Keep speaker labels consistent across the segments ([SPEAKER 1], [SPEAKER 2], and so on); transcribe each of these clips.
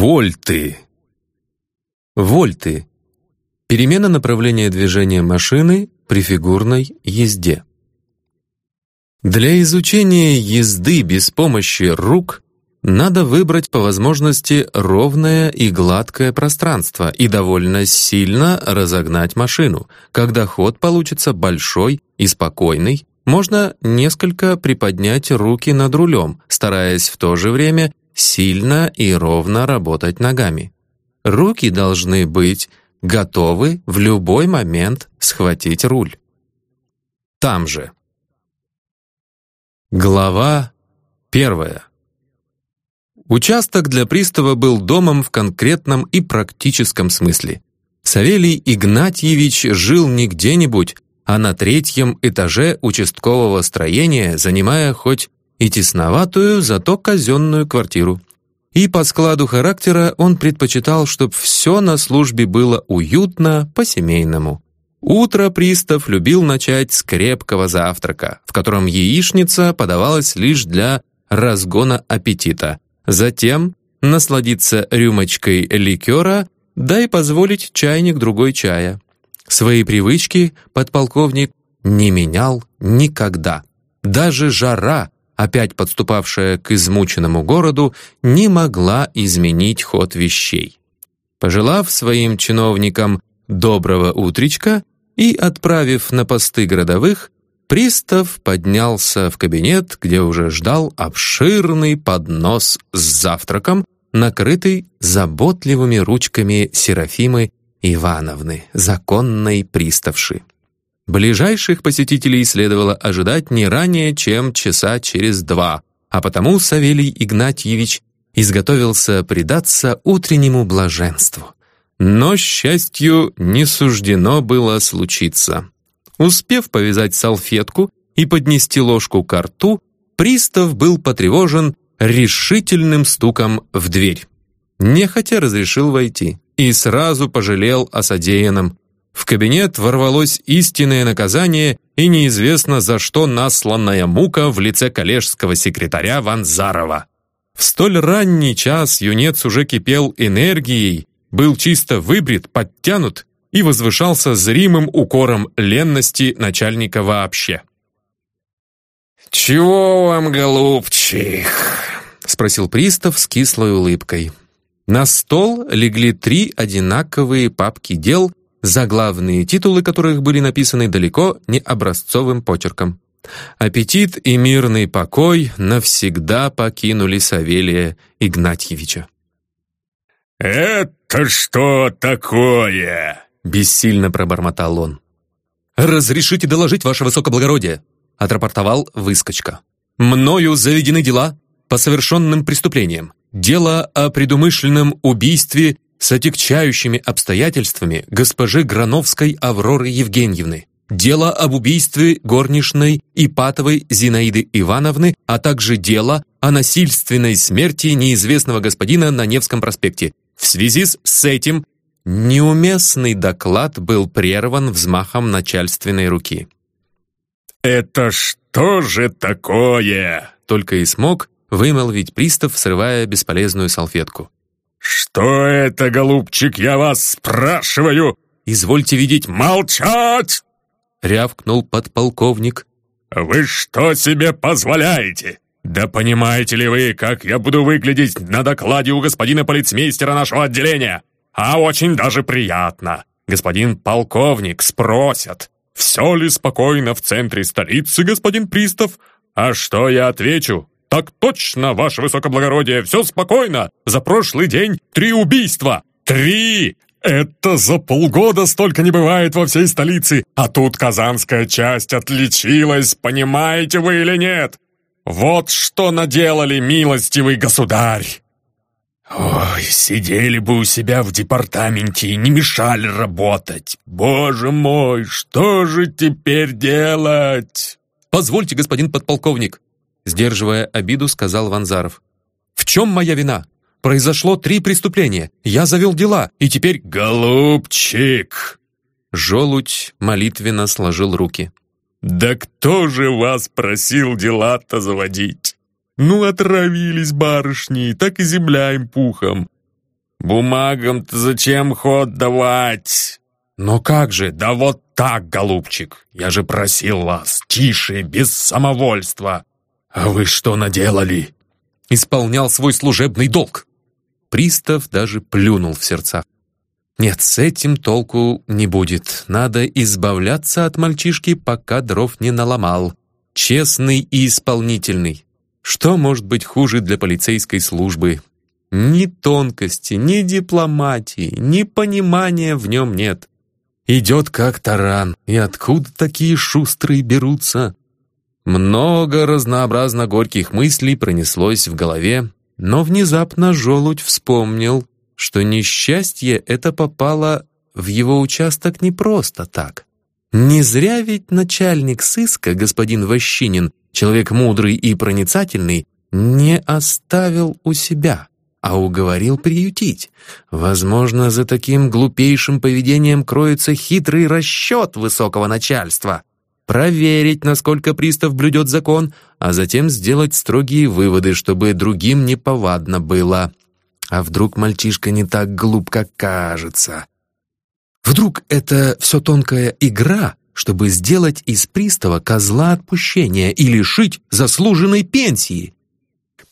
[SPEAKER 1] Вольты. Вольты. Перемена направления движения машины при фигурной езде. Для изучения езды без помощи рук надо выбрать по возможности ровное и гладкое пространство и довольно сильно разогнать машину. Когда ход получится большой и спокойный, можно несколько приподнять руки над рулем, стараясь в то же время сильно и ровно работать ногами. Руки должны быть готовы в любой момент схватить руль. Там же. Глава первая. Участок для пристава был домом в конкретном и практическом смысле. Савелий Игнатьевич жил не где-нибудь, а на третьем этаже участкового строения, занимая хоть и тесноватую, зато казенную квартиру. И по складу характера он предпочитал, чтобы все на службе было уютно, по-семейному. Утро пристав любил начать с крепкого завтрака, в котором яичница подавалась лишь для разгона аппетита. Затем насладиться рюмочкой ликера, да и позволить чайник другой чая. Свои привычки подполковник не менял никогда. Даже жара, опять подступавшая к измученному городу, не могла изменить ход вещей. Пожелав своим чиновникам доброго утречка и отправив на посты городовых, пристав поднялся в кабинет, где уже ждал обширный поднос с завтраком, накрытый заботливыми ручками Серафимы Ивановны, законной приставши. Ближайших посетителей следовало ожидать не ранее, чем часа через два, а потому Савелий Игнатьевич изготовился предаться утреннему блаженству. Но счастью не суждено было случиться. Успев повязать салфетку и поднести ложку к рту, пристав был потревожен решительным стуком в дверь. Нехотя разрешил войти и сразу пожалел о содеянном. В кабинет ворвалось истинное наказание и неизвестно за что насланная мука в лице коллежского секретаря Ванзарова. В столь ранний час юнец уже кипел энергией, был чисто выбрит, подтянут и возвышался зримым укором ленности начальника вообще.
[SPEAKER 2] «Чего вам, голубчик?»
[SPEAKER 1] — спросил пристав с кислой улыбкой. На стол легли три одинаковые папки дел заглавные титулы которых были написаны далеко не образцовым почерком. Аппетит и мирный покой навсегда покинули Савелия Игнатьевича.
[SPEAKER 2] «Это что такое?»
[SPEAKER 1] — бессильно пробормотал он. «Разрешите доложить, ваше высокоблагородие», — отрапортовал выскочка. «Мною заведены дела по совершенным преступлениям. Дело о предумышленном убийстве с отягчающими обстоятельствами госпожи Грановской Авроры Евгеньевны, дело об убийстве горничной Ипатовой Зинаиды Ивановны, а также дело о насильственной смерти неизвестного господина на Невском проспекте. В связи с этим неуместный доклад был прерван взмахом начальственной руки.
[SPEAKER 2] «Это что же такое?»
[SPEAKER 1] Только и смог вымолвить пристав, срывая бесполезную салфетку.
[SPEAKER 2] «Что это, голубчик, я вас спрашиваю?»
[SPEAKER 1] «Извольте видеть,
[SPEAKER 2] молчать!»
[SPEAKER 1] — рявкнул подполковник.
[SPEAKER 2] «Вы что себе позволяете? Да понимаете ли вы, как я буду выглядеть на докладе у господина полицмейстера нашего отделения? А очень даже приятно. Господин полковник спросят, все ли спокойно в центре столицы, господин Пристав? А что я отвечу? «Так точно, ваше высокоблагородие, все спокойно. За прошлый день три убийства. Три! Это за полгода столько не бывает во всей столице. А тут казанская часть отличилась, понимаете вы или нет? Вот что наделали, милостивый государь!» «Ой, сидели бы у себя в департаменте и не мешали работать. Боже мой, что же теперь делать?»
[SPEAKER 1] «Позвольте, господин подполковник», Сдерживая обиду, сказал Ванзаров. «В чем моя вина? Произошло три преступления. Я завел дела, и теперь...»
[SPEAKER 2] «Голубчик!»
[SPEAKER 1] Желудь молитвенно сложил руки.
[SPEAKER 2] «Да кто же вас просил дела-то заводить? Ну, отравились барышни, так и земля им пухом. Бумагам-то зачем ход давать? Но как же, да вот так, голубчик. Я же просил вас, тише, без самовольства. А вы что наделали?
[SPEAKER 1] Исполнял свой служебный долг. Пристав даже плюнул в сердцах. Нет, с этим толку не будет. Надо избавляться от мальчишки, пока дров не наломал. Честный и исполнительный. Что может быть хуже для полицейской службы? Ни тонкости, ни дипломатии, ни понимания в нем нет. Идет как таран, и откуда такие шустрые берутся? Много разнообразно горьких мыслей пронеслось в голове, но внезапно желудь вспомнил, что несчастье это попало в его участок не просто так. Не зря ведь начальник сыска, господин Ващинин, человек мудрый и проницательный, не оставил у себя, а уговорил приютить. Возможно, за таким глупейшим поведением кроется хитрый расчет высокого начальства. Проверить, насколько пристав блюдет закон, а затем сделать строгие выводы, чтобы другим неповадно было. А вдруг мальчишка не так глуп, как кажется? Вдруг это все тонкая игра, чтобы сделать из пристава козла отпущения и лишить заслуженной пенсии?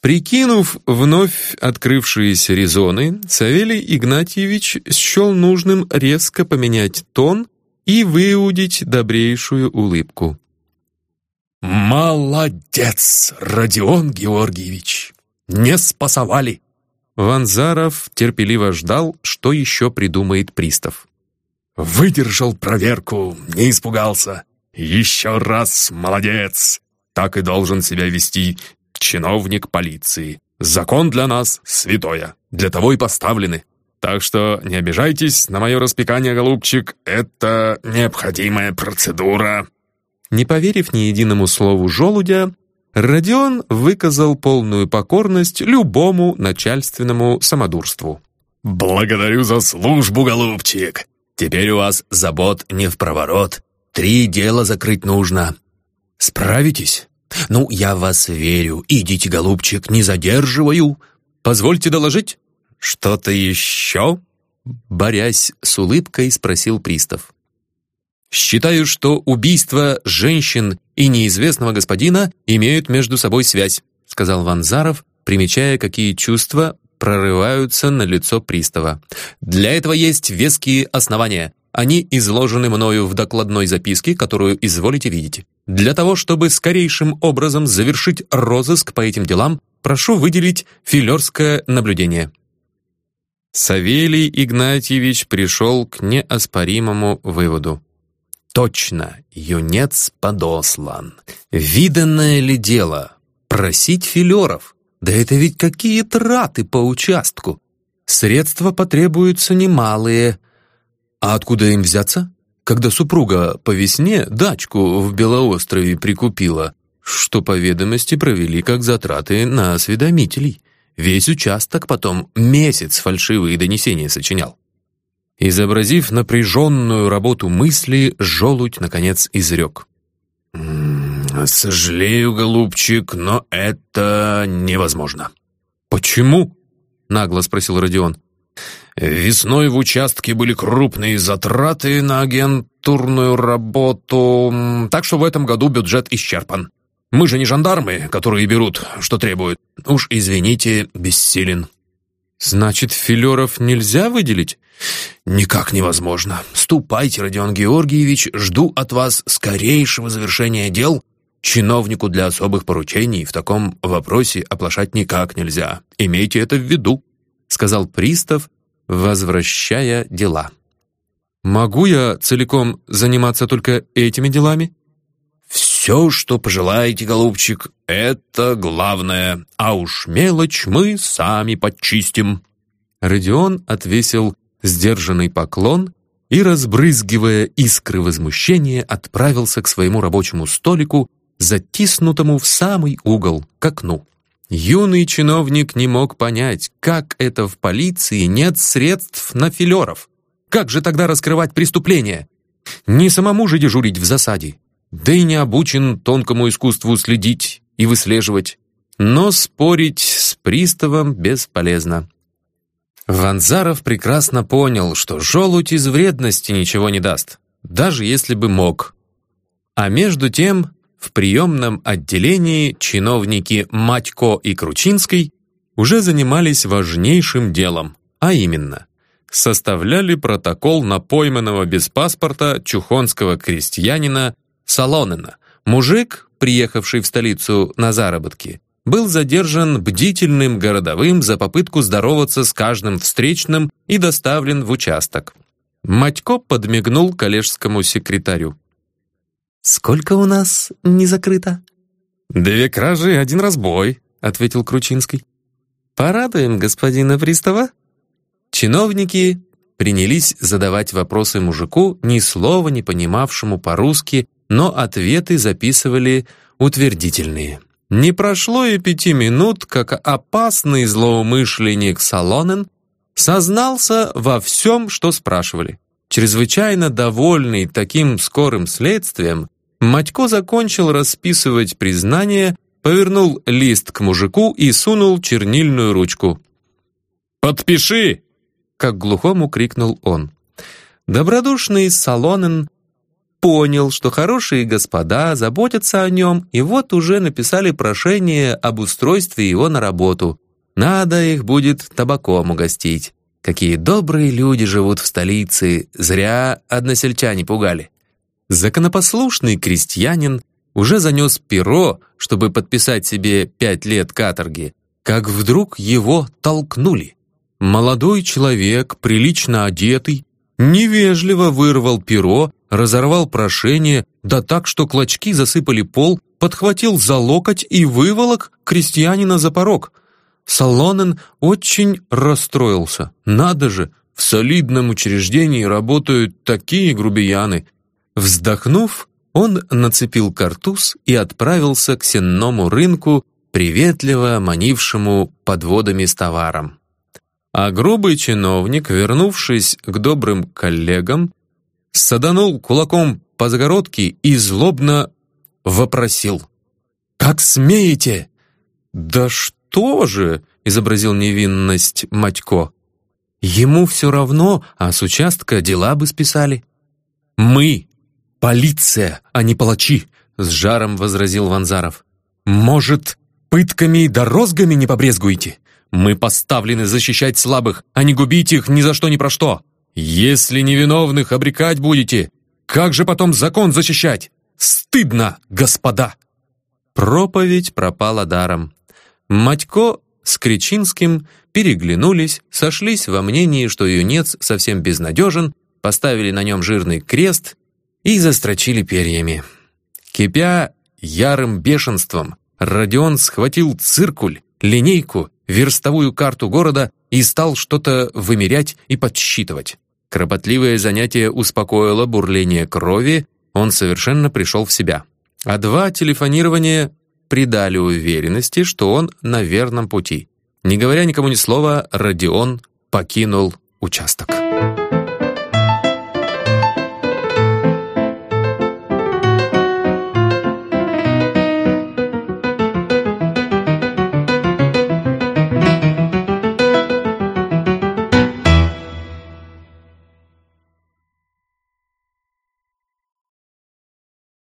[SPEAKER 1] Прикинув вновь открывшиеся резоны, Савелий Игнатьевич счел нужным резко поменять тон и выудить добрейшую улыбку.
[SPEAKER 2] «Молодец, Родион Георгиевич! Не спасовали!»
[SPEAKER 1] Ванзаров терпеливо ждал, что еще придумает пристав.
[SPEAKER 2] «Выдержал проверку, не испугался. Еще раз молодец! Так и должен себя вести чиновник полиции. Закон для нас святое, для того и поставлены. Так что не обижайтесь на мое распекание, голубчик, это необходимая процедура».
[SPEAKER 1] Не поверив ни единому слову желудя, Родион выказал полную покорность любому начальственному самодурству.
[SPEAKER 2] «Благодарю за службу, голубчик. Теперь у вас забот не в проворот. Три дела закрыть нужно. Справитесь?» «Ну, я вас верю. Идите, голубчик, не задерживаю.
[SPEAKER 1] Позвольте доложить?»
[SPEAKER 2] «Что-то еще?»
[SPEAKER 1] Борясь с улыбкой, спросил пристав. «Считаю, что убийство женщин и неизвестного господина имеют между собой связь», сказал Ванзаров, примечая, какие чувства прорываются на лицо пристава. «Для этого есть веские основания. Они изложены мною в докладной записке, которую изволите видеть. Для того, чтобы скорейшим образом завершить розыск по этим делам, прошу выделить филерское наблюдение». Савелий Игнатьевич пришел к неоспоримому выводу. Точно, юнец подослан. Виданное ли дело? Просить филеров? Да это ведь какие траты по участку! Средства потребуются немалые. А откуда им взяться? Когда супруга по весне дачку в Белоострове прикупила, что по ведомости провели как затраты на осведомителей. Весь участок потом месяц фальшивые донесения сочинял. Изобразив напряженную работу мысли, желудь, наконец, изрек.
[SPEAKER 2] «Сожалею, голубчик, но это невозможно».
[SPEAKER 1] «Почему?» — нагло спросил Родион.
[SPEAKER 2] «Весной в участке были крупные затраты на агентурную работу, так что в этом году бюджет исчерпан. Мы же не жандармы, которые берут, что требуют. Уж извините, бессилен».
[SPEAKER 1] «Значит, филеров нельзя выделить?»
[SPEAKER 2] «Никак невозможно. Ступайте, Родион Георгиевич, жду от вас скорейшего завершения дел. Чиновнику для особых поручений в таком вопросе оплошать никак нельзя. Имейте это в виду», —
[SPEAKER 1] сказал пристав, возвращая дела. «Могу я целиком заниматься только этими делами?»
[SPEAKER 2] «Все, что пожелаете, голубчик, это главное, а уж мелочь мы сами подчистим».
[SPEAKER 1] Родион отвесил сдержанный поклон и, разбрызгивая искры возмущения, отправился к своему рабочему столику, затиснутому в самый угол, к окну. Юный чиновник не мог понять, как это в полиции нет средств на филеров. Как же тогда раскрывать преступления? Не самому же дежурить в засаде. Да и не обучен тонкому искусству следить и выслеживать. Но спорить с приставом бесполезно. Ванзаров прекрасно понял, что желудь из вредности ничего не даст, даже если бы мог. А между тем в приемном отделении чиновники Матько и Кручинский уже занимались важнейшим делом, а именно составляли протокол на пойманного без паспорта чухонского крестьянина Солонина. Мужик, приехавший в столицу на заработки, был задержан бдительным городовым за попытку здороваться с каждым встречным и доставлен в участок. Матько подмигнул коллежскому секретарю.
[SPEAKER 3] «Сколько у нас не закрыто?»
[SPEAKER 1] «Две кражи и один разбой», — ответил Кручинский.
[SPEAKER 3] «Порадуем господина пристава?»
[SPEAKER 1] Чиновники принялись задавать вопросы мужику, ни слова не понимавшему по-русски, но ответы записывали утвердительные. Не прошло и пяти минут, как опасный злоумышленник Салонен сознался во всем, что спрашивали. Чрезвычайно довольный таким скорым следствием, Матько закончил расписывать признание, повернул лист к мужику и сунул чернильную ручку. «Подпиши!» как глухому крикнул он. Добродушный Солонен понял, что хорошие господа заботятся о нем, и вот уже написали прошение об устройстве его на работу. Надо их будет табаком угостить. Какие добрые люди живут в столице, зря односельчане пугали. Законопослушный крестьянин уже занес перо, чтобы подписать себе пять лет каторги, как вдруг его толкнули. Молодой человек, прилично одетый, невежливо вырвал перо, разорвал прошение, да так, что клочки засыпали пол, подхватил за локоть и выволок крестьянина за порог. Салонен очень расстроился. Надо же, в солидном учреждении работают такие грубияны. Вздохнув, он нацепил картуз и отправился к сенному рынку, приветливо манившему подводами с товаром. А грубый чиновник, вернувшись к добрым коллегам, саданул кулаком по загородке и злобно вопросил. «Как смеете?» «Да что же?» — изобразил невинность Матько. «Ему все равно, а с участка дела бы списали». «Мы — полиция, а не палачи!» — с жаром возразил Ванзаров. «Может, пытками да розгами не побрезгуете? Мы поставлены защищать слабых, а не губить их ни за что ни про что. Если невиновных обрекать будете, как же потом закон защищать? Стыдно, господа!» Проповедь пропала даром. Матько с Кричинским переглянулись, сошлись во мнении, что юнец совсем безнадежен, поставили на нем жирный крест и застрочили перьями. Кипя ярым бешенством, Родион схватил циркуль, линейку верстовую карту города и стал что-то вымерять и подсчитывать. Кропотливое занятие успокоило бурление крови, он совершенно пришел в себя. А два телефонирования придали уверенности, что он на верном пути. Не говоря никому ни слова, Родион покинул участок.